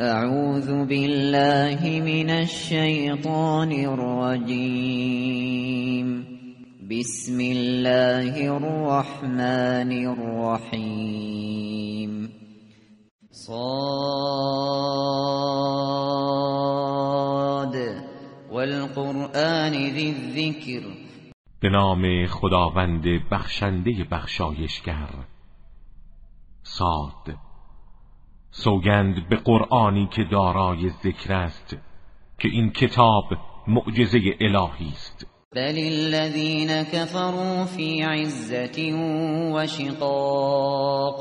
اعوذ بالله من الشیطان الرجیم بسم الله الرحمن الرحیم صاد. والقرآن ذی الذکر به نام خداوند بخشنده بخشایشگر. صاد. سوگند به قرآنی که دارای ذکر است که این کتاب معجزه الهی است. بل الذين كفروا في عزة وشقاق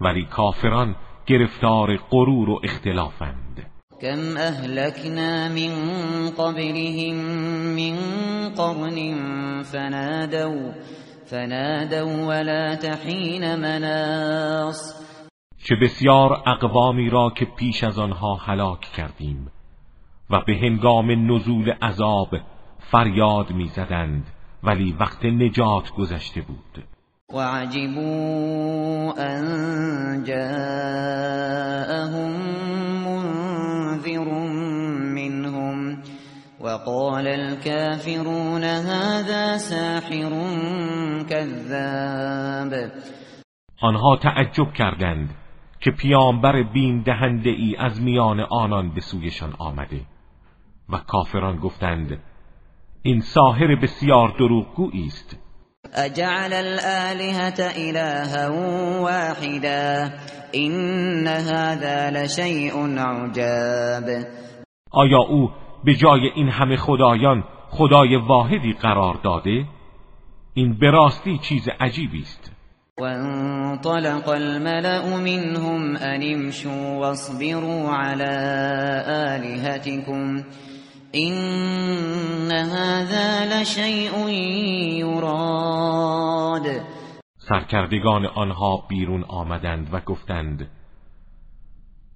ولی کافران گرفتار غرور و اختلافند. كم اهلكنا من قبلهم من قرن فنادوا فنادوا ولا تحين مناص. چه بسیار اقوامی را که پیش از آنها هلاک کردیم و به هنگام نزول عذاب فریاد می‌زدند ولی وقت نجات گذشته بود. وعجبوا ان جاءهم منذر منهم وقال الكافرون هذا ساحر كذاب. آنها تعجب کردند که پیامبر بین دهنده ای از میان آنان به سویشان آمده. و کافران گفتند این ساحر بسیار دروغگویی است. اجعل الالهه الها واحدا ان هذا لشیء عجاب. آیا او به جای این همه خدایان خدای واحدی قرار داده؟ این به راستی چیز عجیبی است. وانطلق الملأ منهم أن امشوا واصبروا على آلهتكم إن هذا لشيء يراد. سرکردگان آنها بیرون آمدند و گفتند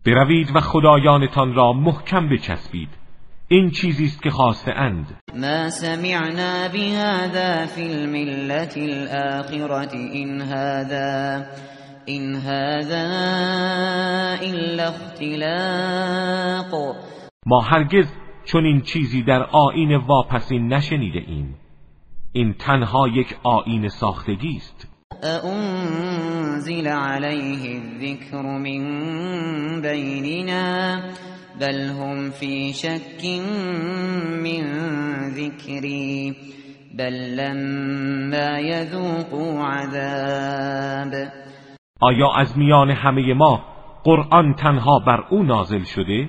بروید و خدایانتان را محکم بچسبید. این چیزی است که خواسته اند. ما سمعنا بهذا في الملة الآخرة إن هذا إن هذا إلا اختلاق. ما هرگز چون این چیزی در آین واپسین نشنیده ایم. این تنها یک آین ساختگی است أأنزل عليه الذكر من بيننا؟ بل هم في شك من ذكري بل لما يذوقوا عذاب آیا از میان همه ما قرآن تنها بر او نازل شده؟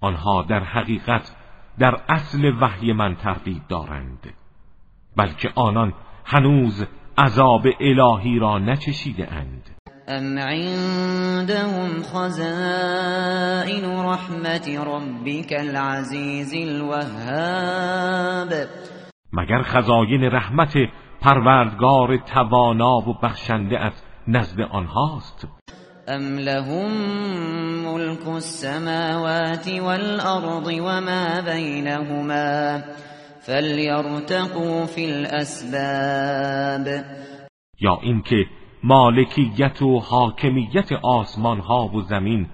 آنها در حقیقت در اصل وحی من تردید دارند بلکه آنان هنوز عذاب الهی را نچشیده اند ام عندهم خزائن رحمت ربك العزیز الوهاب. مگر خزاین رحمت پروردگار توانا و بخشنده از نزد آنهاست. ام لهم ملك السماوات والارض وما بينهما فليرتقوا في الاسباب. یا اینکه مالکیت و حاکمیت آسمان ها و زمین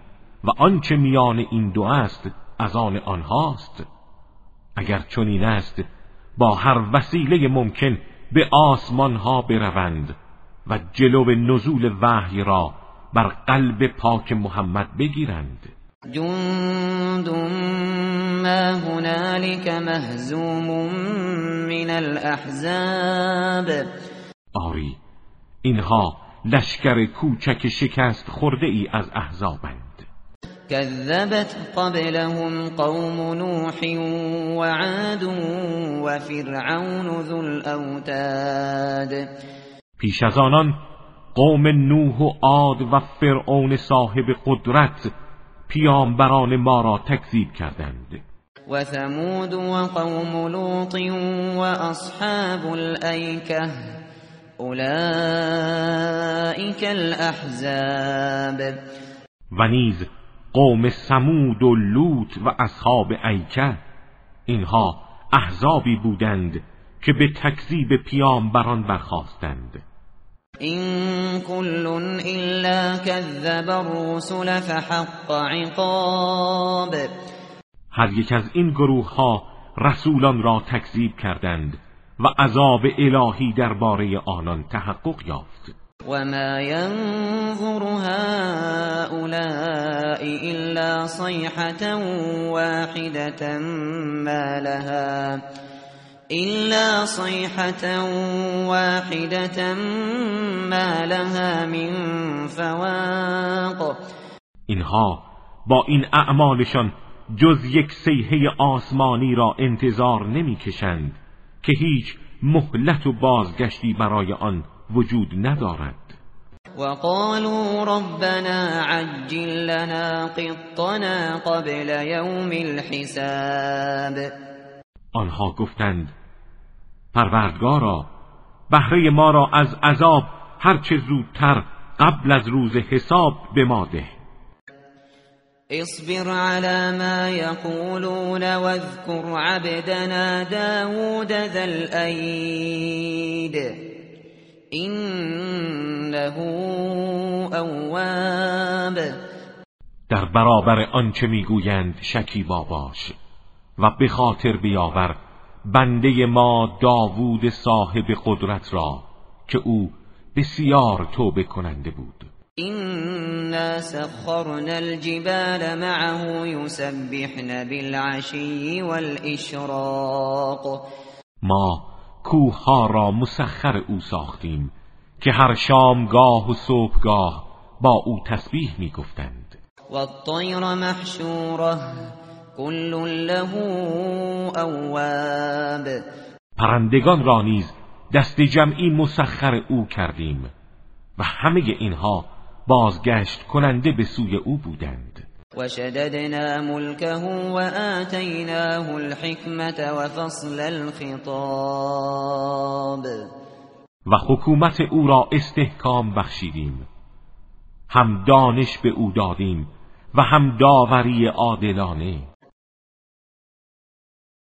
و آنچه میان این دو است از آن آنهاست. اگر چنین است با هر وسیله ممکن به آسمان ها بروند و جلو نزول وحی را بر قلب پاک محمد بگیرند. جند ما هنالك مهزوم من الاحزاب آری اینها لشکر کوچک شکست خورده ای از احزابند. كذبت قبلهم قوم نوح وعاد وفرعون ذو الاوتاد پیش از آنان قوم نوح و عاد و فرعون صاحب قدرت پیامبران ما را تکذیب کردند. و ثمود و قوم لوط و اصحاب الایکه اولئک الاحزاب و نیز قوم سمود و لوط و اصحاب ایکه اینها احزابی بودند که به تکذیب پیامبران برخواستند این كل الا كذب الرسل فحق عقاب. هر یک از این گروه ها رسولان را تکذیب کردند. و عذاب الهی درباره آنان تحقق یافت. وما ينظر هؤلاء إلا صيحة واحدة ما لها. إلا صيحة واحدة ما لها من فواق. اینها با این اعمالشان جز یک سیحه آسمانی را انتظار نمی‌کشند. که هیچ مهلت و بازگشتی برای آن وجود ندارد. وقالوا ربنا عجل لنا قطنا قبل يوم الحساب. آنها گفتند پروردگارا بهره ما را از عذاب هرچه زودتر قبل از روز حساب به ما ده اصبر على ما يقولون واذكر عبدنا داود ذا الأيد. إنه اواب در برابر آنچه می‌گویند شکیبا باش و به خاطر بیاور بنده ما داوود صاحب قدرت را که او بسیار توبه کننده بود. إنا سخرنا الجبال معه يسبحن بالعشي والإشراق. ما کوه را مسخر او ساختیم که هر شامگاه و صبحگاه با او تسبیح می گفتند و الطیر محشوره کل له اواب پرندگان را نیز دست جمعی مسخر او کردیم و همه اینها بازگشت کننده به سوی او بودند. و شددنا ملکه و آتیناه الحکمت و فصل الخطاب. و حکومت او را استحکام بخشیدیم. هم دانش به او دادیم و هم داوری عادلانه.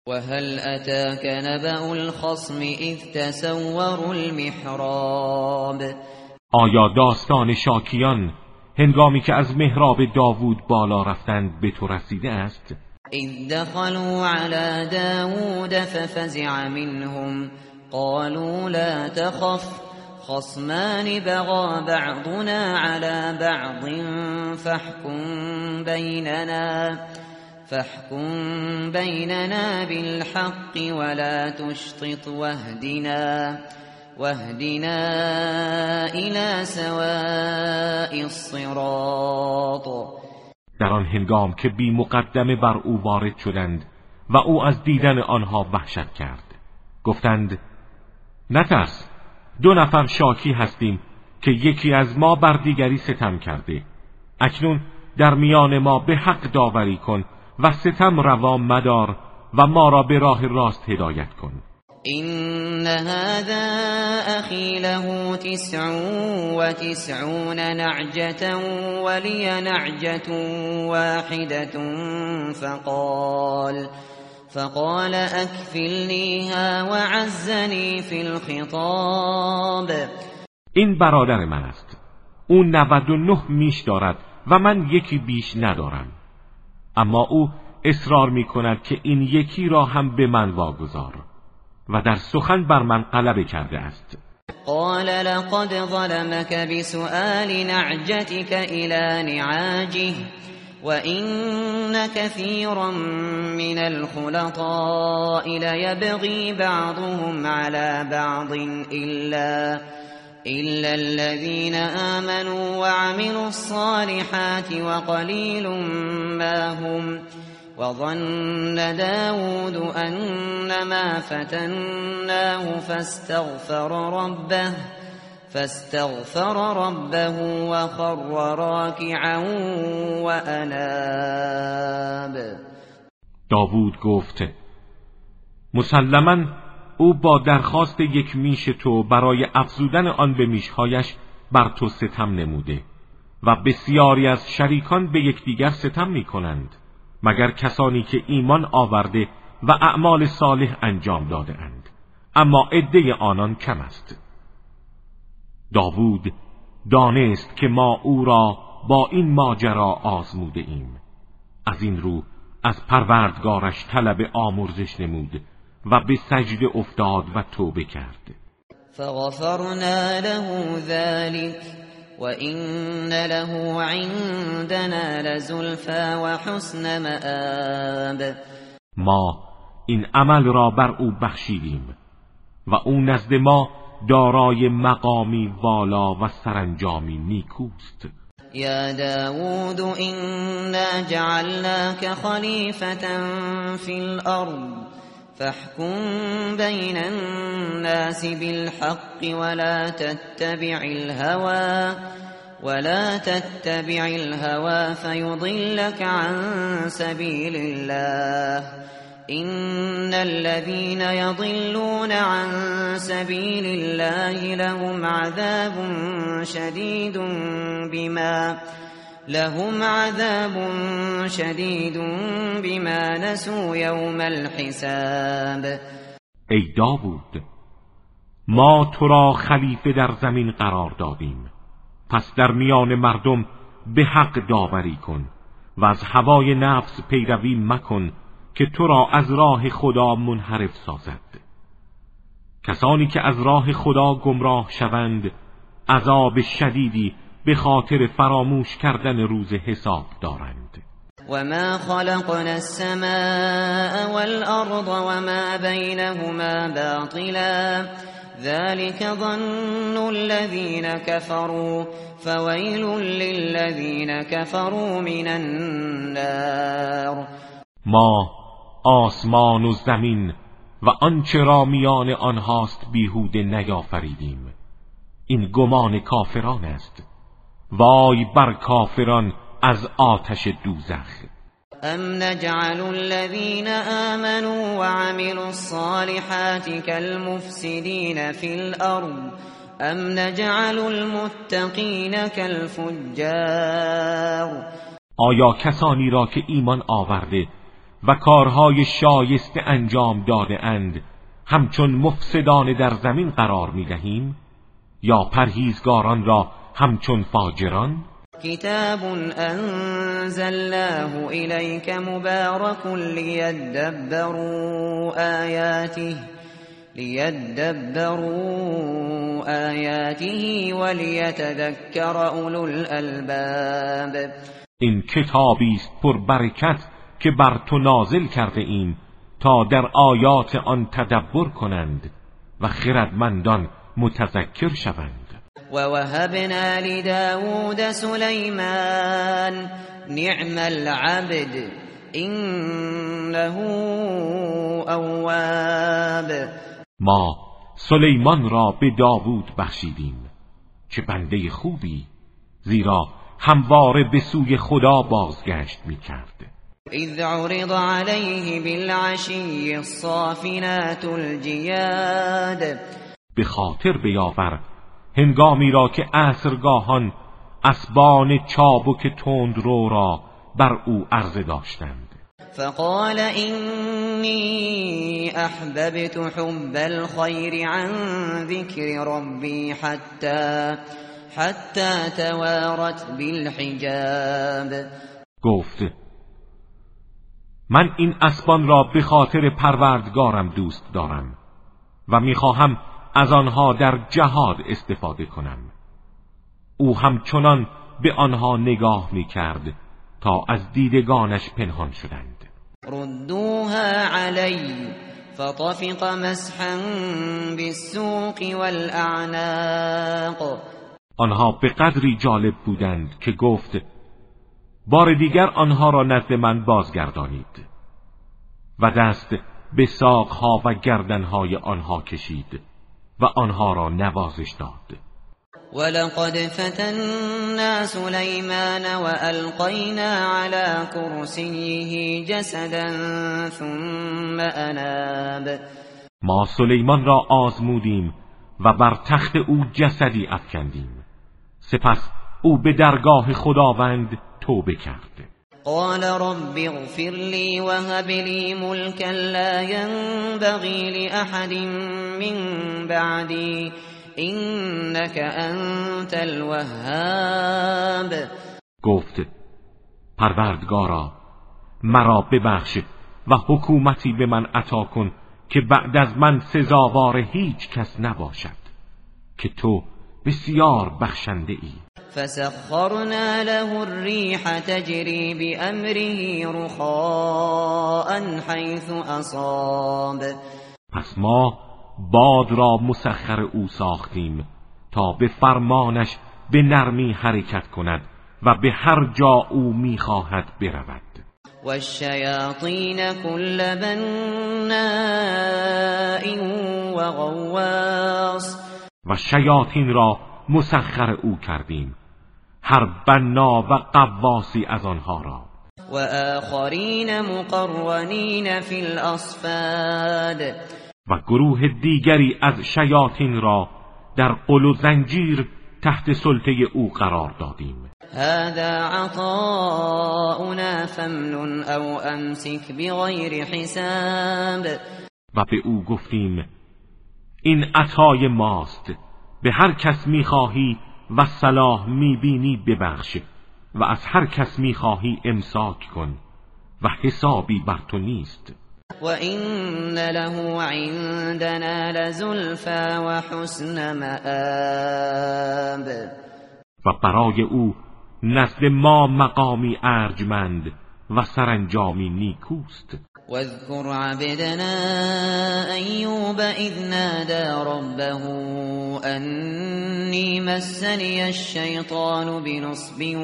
وهل أتاك نبأ الخصم إذ تسوروا المحراب. آیا داستان شاکیان هنگامی که از محراب داوود بالا رفتند به تو رسیده است؟ اذ دخلوا على داوود ففزع منهم. قالوا لا تخف خصمان بغى بعضنا على بعض فاحكم بيننا فاحكم بيننا بالحق ولا تشطط واهدنا. واهدنا الى سواء الصراط. در آن هنگام که بی مقدمه بر او وارد شدند و او از دیدن آنها وحشت کرد. گفتند نترس دو نفر شاکی هستیم که یکی از ما بر دیگری ستم کرده. اکنون در میان ما به حق داوری کن و ستم روا مدار و ما را به راه راست هدایت کن. این هذا اخی له تسع و تسعون نعجة ولی نعجة واحدة فقال فقال اکفلنیها وعزنی فی الخطاب این برادر من است. او 99 میش دارد و من یکی بیش ندارم. اما او اصرار می کند که این یکی را هم به من واگذار. و در سخن بر من غلبه کرده است. قال لقد ظلمك بسؤال نعجتك إلى نعاجه وان كثيرا من الخلطاء ليبغي بعضهم على بعض إلا إلا الذين آمنوا وعملوا الصالحات وقليل ما هم وظن داود أنما فتناه فاستغفر ربه فاستغفر ربه وخر راكعا وأناب. داود گفت مسلما او با درخواست یک میش تو برای افزودن آن به میشهایش بر تو ستم نموده و بسیاری از شریکان به یکدیگر ستم می کنند مگر کسانی که ایمان آورده و اعمال صالح انجام داده اند اما عده آنان کم است. داوود دانست که ما او را با این ماجرا آزموده ایم از این رو از پروردگارش طلب آمرزش نمود و به سجده افتاد و توبه کرد. فغفرنا له ذلك وإن له عندنا لزلفا وحسن مآب. ما این عمل را بر او بخشیدیم و او نزد ما دارای مقامی والا و سرانجامی نیکوست. یا داود إنا جعلناك خلیفة فی الارض. فاحكم بين الناس بالحق ولا تتبع الهوى ولا تتبع الهوى فيضلك عن سبيل الله. إن الذين يضلون عن سبيل الله لهم عذاب شديد بما لهم عذاب شدید بما نسوا یوم الحساب. ای داوود ما تو را خلیفه در زمین قرار دادیم. پس در میان مردم به حق داوری کن و از هوای نفس پیروی مکن که تو را از راه خدا منحرف سازد. کسانی که از راه خدا گمراه شوند عذاب شدیدی به خاطر فراموش کردن روز حساب دارند. وما خلقنا السماء والأرض وما بينهما باطلا ذلك ظن الذين كفروا فويل للذين كفروا من النار. ما آسمان و زمین و آنچه را میان آنهاست بیهوده نیافریدیم. این گمان کافران است. وای بر کافران از آتش دوزخ. ام نجعل الذين آمنوا وعملوا الصالحات كالمفسدين في الأرض ام نجعل المتقین كالفجار. آیا کسانی را که ایمان آورده و کارهای شایسته انجام داده اند همچون مفسدان در زمین قرار می دهیم یا پرهیزگاران را همچون فاجران؟ کتاب انزلناه الیک مبارک لیدبروا آیاته لیدبروا آیاته ولیتذکر اولو الالباب. این کتابی است پر برکت که بر تو نازل کرده ایم تا در آیات آن تدبر کنند و خردمندان متذکر شوند. ووهبنا لداود سليمان نعم العبد إنه اواب ما سلیمان را به داوود بخشیدیم چه بنده خوبی زیرا همواره به سوی خدا بازگشت می کرد اذ عرض عليه بالعشی الصافنات الجیاد به خاطر بیاور هنگامی را که عصرگاهان اسبان چابک تند رو را بر او عرضه داشتند. فقال اینی احببت حب الخیر عن ذکر ربی حتی حتی توارت بالحجاب. گفت من این اسبان را به خاطر پروردگارم دوست دارم و می‌خواهم از آنها در جهاد استفاده کنم. او همچنان به آنها نگاه می کرد تا از دیدگانش پنهان شدند. ردوها علی فطفق مسحا بالسوق والاعناق آنها به قدری جالب بودند که گفت بار دیگر آنها را نزد من بازگردانید. و دست به ساقها و گردنهای آنها کشید. و آنها را نوازش داد. ولقد فتنا سلیمان والقینا على کرسیه جسدا ثم اناب. ما سلیمان را آزمودیم و بر تخت او جسدی افکندیم. سپس او به درگاه خداوند توبه کرد. قال رب اغفر لي وهب لي ملكا لا ينبغي لأحد من بعدي. انك انت الوهاب. گفت پروردگارا مرا ببخش و حکومتی به من عطا کن که بعد از من سزاوار هیچ کس نباشد که تو بسیار بخشنده ای فسخرنا له الريح تجري بأمره رخاء حيث اصاب پس ما باد را مسخر او ساختیم تا به فرمانش به نرمی حرکت کند و به هر جا او می‌خواهد برود. و الشیاطین کل بناء و غواص و شیاطین را مسخر او کردیم. هر بنا و قواسی از آنها را. و آخرین مقرنین فی الاصفاد و گروه دیگری از شیاطین را در قل و زنجیر تحت سلطه او قرار دادیم. هذا عطاؤنا فمن او امسک بغیر حساب. و به او گفتیم این عطای ماست. به هر کس می‌خواهی و صلاح می‌بینی ببخش. و از هر کس می‌خواهی امساک کن. و حسابی بر تو نیست. و این له عندنا لزلفا و حسن مآب. و برای او نزد ما مقامی ارجمند. و سرانجامی نیکوست. واذكر عبدنا ایوب اذ نادى ربه انی مسنی الشیطان بنصب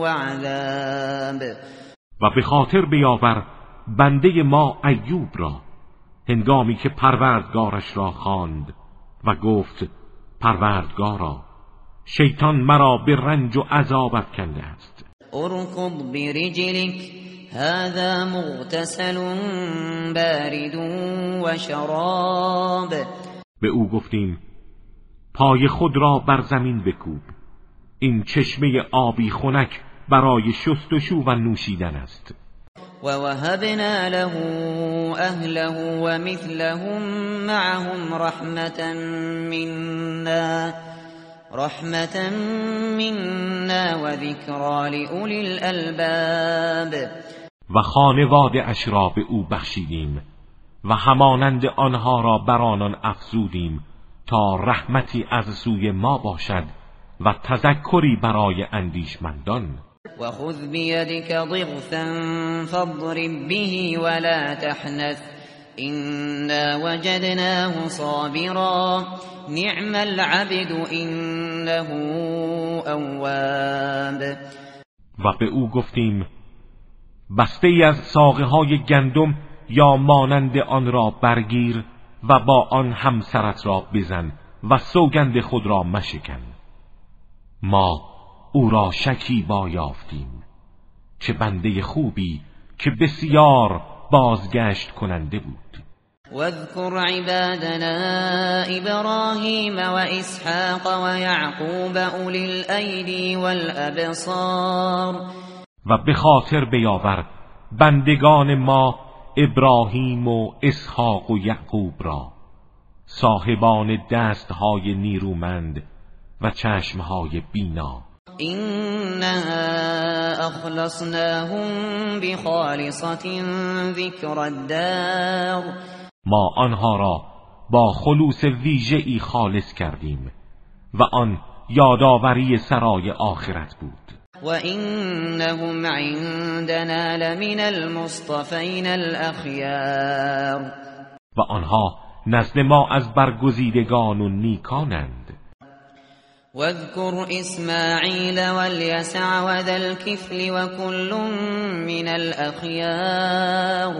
وعذاب. و به خاطر بیاور بنده ما ایوب را هنگامی که پروردگارش را خواند و گفت پروردگارا شیطان مرا به رنج و عذاب افکنده است. ارکض برجلک هذا مغتسل بارد و شراب به او گفتیم پای خود را بر زمین بکوب. این چشمه آبی خنک برای شستشو و نوشیدن است. و وهبنا له اهله و مثلهم معهم رحمتا منا. رحمتا منا و ذکرا لأولی الالباب و خانواده اش را به او بخشیدیم و همانند آنها را بر آنان افزودیم تا رحمتی از سوی ما باشد و تذکری برای اندیشمندان. و خذ بیدک ضغثا فاضرب به ولا تحنث إنا وجدناه صابرا. نعم العبد انه اواب و به او گفتیم بسته ای از ساقه های گندم یا مانند آن را برگیر و با آن همسرت را بزن و سوگند خود را مشکن. ما او را شکی با یافتیم چه بنده خوبی که بسیار بازگشت کننده بود. واذكر عبادنا ابراهیم و اسحاق و یعقوب اولی الایدی والابصار و به خاطر بیاور بندگان ما ابراهیم و اسحاق و یعقوب را صاحبان دستهای نیرومند و چشمهای بینا. إنا اخلصناهم بخالصة ذکر الدار. ما آنها را با خلوص ویژه ای خالص کردیم و آن یادآوری سرای آخرت بود. و انهم عندنا لمن المصطفین الاخیار و آنها نزد ما از برگزیدگان و نیکانند. واذكر اسماعیل واليسع وذا الكفل وكل من الاخیار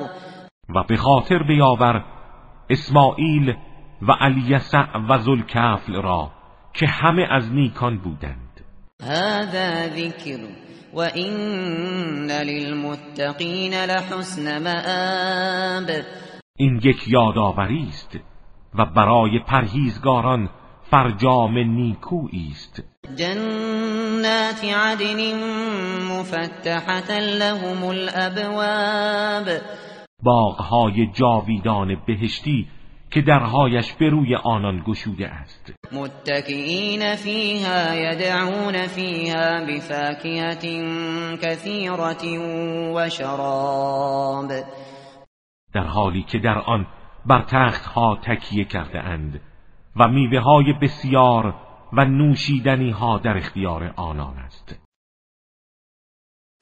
و به خاطر بیاور اسماعیل و الیسع و ذوالکفل را که همه از نیکان بودند. هذا ذکر و این للمتقین لحسن مآب. این یک یادآوری است و برای پرهیزگاران فرجام نیکویی است. جنات عدن مفتحة لهم الابواب باغهای جاویدان بهشتی که درهایش به روی آنان گشوده است. متکئین فیها یدعون فیها بفاکهة کثیرت و شراب. در حالی که در آن بر تختها تکیه کرده اند. و میوه های بسیار و نوشیدنی ها در اختیار آنان است.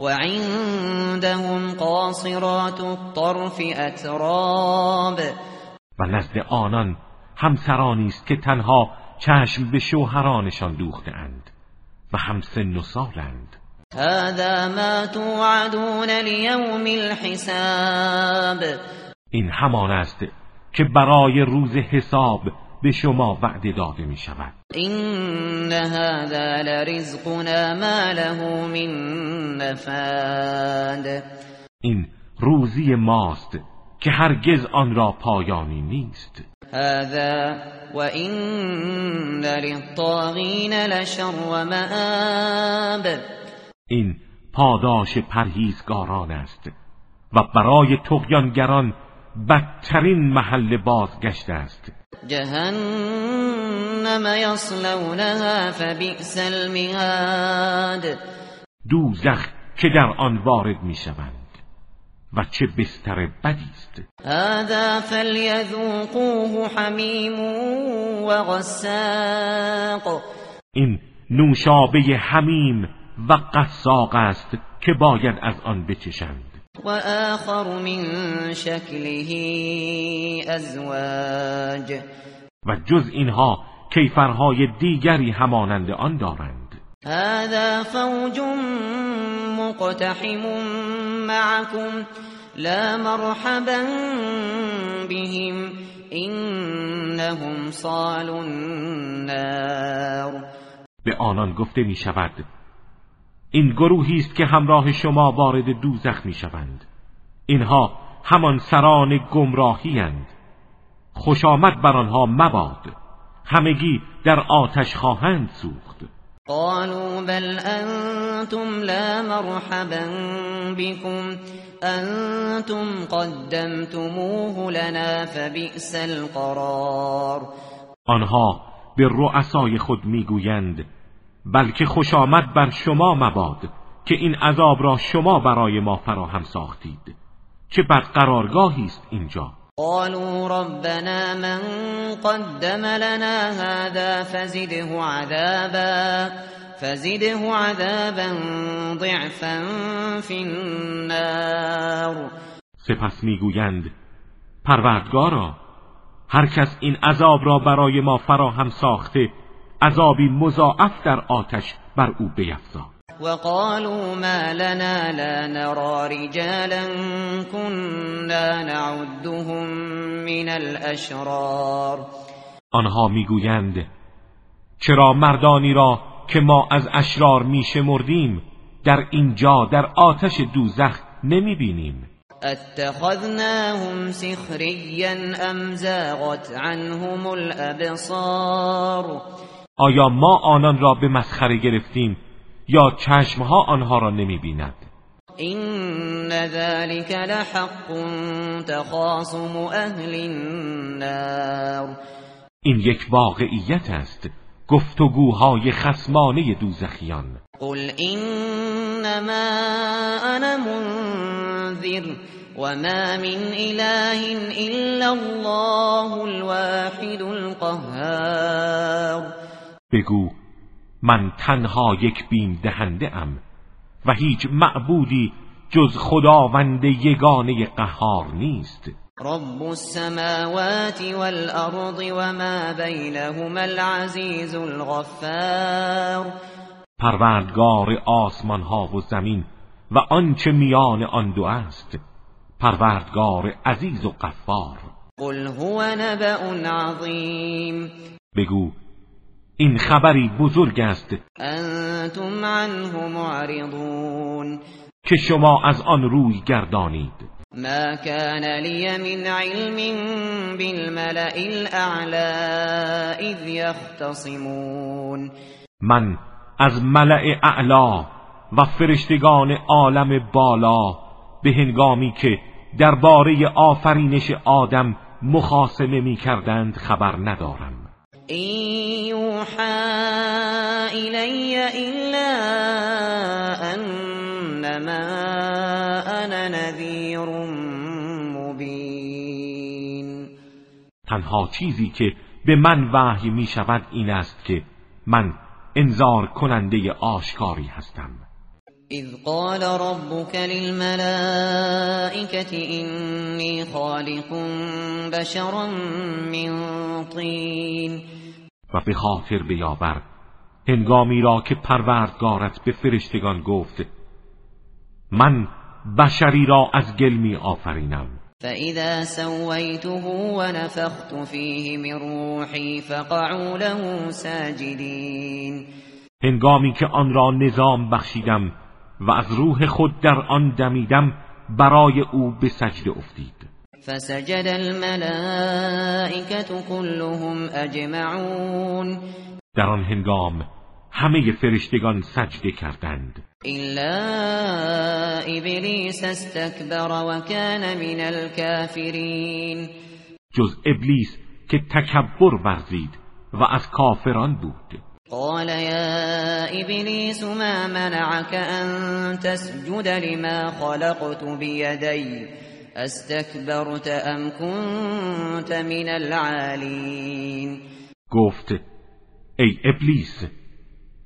و عندهم قاصرات الطرف اتراب و نزد آنان همسرانی است که تنها چشم به شوهرانشان دوخته اند و هم سن و سالند. هذا ما توعدون لیوم الحساب. این همان است که برای روز حساب به شما وعده داده می شود. این هذا لرزقنا ما له من نفاد. این روزی ماست که هرگز آن را پایانی نیست. هذا و این للطاغین لشر و مآب. این پاداش پرهیزگاران است و برای تقیانگران بدترین محل بازگشت است. جهنم یصلونها فبئس المهاد. دوزخ که در آن وارد می شوند و چه بستر بدی است. هذا فلیذوقوه حمیم و غساق. این نوشابه حمیم و قساق است که باید از آن بچشند. و آخر من شکله ازواج. و جز اینها کیفرهای دیگری همانند آن دارند. هذا فوج مقتحم معكم لا مرحبا بهم انهم صالوا النار. به آنان گفته می شود این گروهی است که همراه شما وارد دوزخ می شوند اینها همان سران گمراهی اند. خوش آمد بر آنها مباد. همگی در آتش خواهند سوخت. قالوا بل انتم لا مرحبا بكم. انتم قدمتموه لنا فبئس القرار. آنها به رؤسای خود می‌گویند بلکه خوش آمد بر شما مباد که این عذاب را شما برای ما فراهم ساختید. چه بد قرارگاهی است اینجا. قالوا ربنا من قدم لنا هذا فزده عذابا فزده عذابا ضعفا في النار. سپس می‌گویند پروردگارا هر کس این عذاب را برای ما فراهم ساخته عذابی مضاعف در آتش بر او بیفزا. وقالوا ما لنا لا نرى رجالا كنا نعدهم من الاشرار آنها می‌گویند چرا مردانی را که ما از اشرار میشمردیم در اینجا در آتش دوزخ نمی‌بینیم؟ اتخذناهم سخريا ام زاغت عنهم الابصار آیا ما آنان را به مسخره گرفتیم یا چشمها آنها را نمی بیند؟ این ذلك لحق تخاصم اهل النار. این یک واقعیت است گفتگوهای خسمانه دوزخیان. قل انما انا منذر وما من اله الا الله الواحد القهار. بگو من تنها یک بیم دهنده ام و هیچ معبودی جز خداوند یگانه قهار نیست. رب السماوات والارض وما بینهما العزیز الغفار. پروردگار آسمان ها و زمین و آنچه میان آن دو است. پروردگار عزیز و غفار. قل هو نبأ عظیم. بگو این خبری بزرگ است. انتم عنه معرضون. که شما از آن روی گردانید. ما كان لي من علم بالملأ اذ يختصمون من از ملأ اعلا و فرشتگان عالم بالا به هنگامی که درباره آفرینش آدم مخاسمه می کردند خبر ندارم. این یوحا الی الا انما انا نذیر مبین تنها چیزی که به من وحی می شود این است که من انذار کننده آشکاری هستم. اذ قال ربك للملائكة إني خالق بشرا من طین و به خاطر بیاور هنگامی را که پروردگارت به فرشتگان گفت من بشری را از گل می آفرینم. فإذا سويته ونفخت فيه من روحي فقعوا له ساجدين. هنگامی که آن را نظام بخشیدم و از روح خود در آن دمیدم برای او به سجده افتید. فسجد الملائكة كلهم اجمعون در آن هنگام همه فرشتگان سجده کردند. الا ابلیس استکبر و کان من الكافرین جز ابلیس که تکبر ورزید و از کافران بود. قال يا ابلیس ما منعك ان تسجد لما خلقت بيدي؟ استكبرت ام كنت من العالین گفت ای ابلیس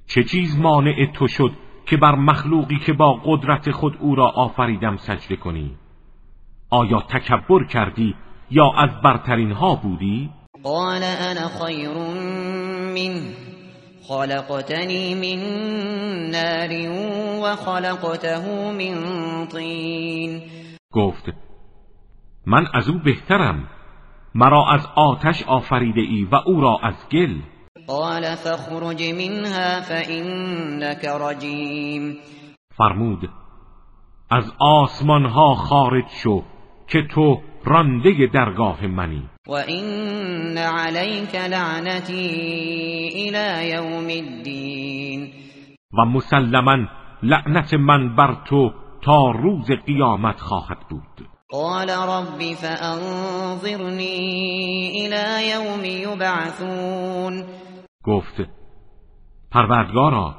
چه چیز مانع تو شد که بر مخلوقی که با قدرت خود او را آفریدم سجده کنی؟ آیا تکبر کردی یا از برترین ها بودی؟ قال انا خیر من خلقتنی من نار و خلقته من طین. گفت من از او بهترم. مرا از آتش آفریده ای و او را از گل. قال فخرج منها فإنك رجیم. فرمود از آسمان ها خارج شو که تو رانده درگاه منی. و این علیک لعنتی الى یوم الدین. و مسلما لعنت من بر تو تا روز قیامت خواهد بود. قال رب فانظرنی الى یوم یبعثون گفت پروردگارا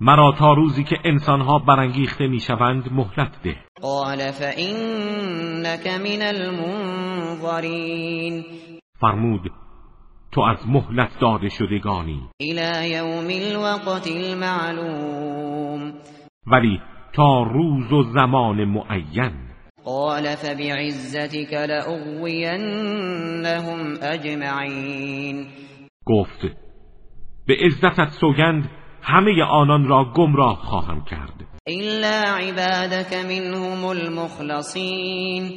مرا تا روزی که انسانها برانگیخته می‌شوند مهلت ده. قال فانك من المنظرین. فرمود تو از مهلت داده شدگانی. الى یوم الوقت المعلوم. ولی تا روز و زمان معین. قال فبعزتك لأغوینهم اجمعین گفت به عزتت سوگند همه آنان را گمراه خواهم کرد. الا عبادك منهم المخلصین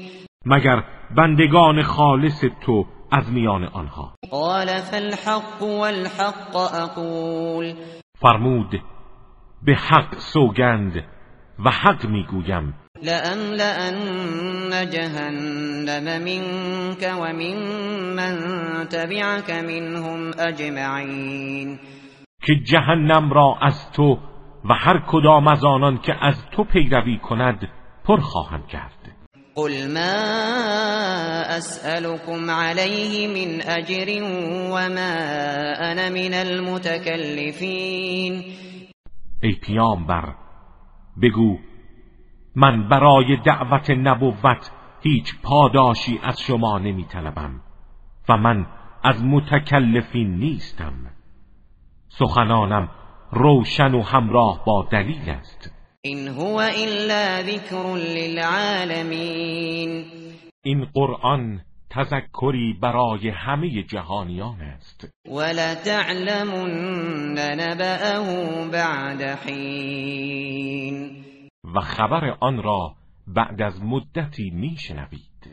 مگر بندگان خالص تو از میان آنها. قال فالحق والحق اقول فرمود به حق سوگند و حق می‌گویم. لأملأن جهنم منك ومن من تبعك منهم اجمعین که جهنم را از تو و هر کدام از آنان که از تو پیروی کند پر خواهم کرد. قل ما اسألكم عليه من اجر وما انا من المتكلفین ای پیامبر بگو من برای دعوت نبوت هیچ پاداشی از شما نمی طلبم و من از متکلفین نیستم. سخنانم روشن و همراه با دلیل است. این هو الا ذکر للعالمین. این قرآن تذکری برای همه جهانیان است. ولتعلمن نبأه بعد حین. و خبر آن را بعد از مدتی میشنوید.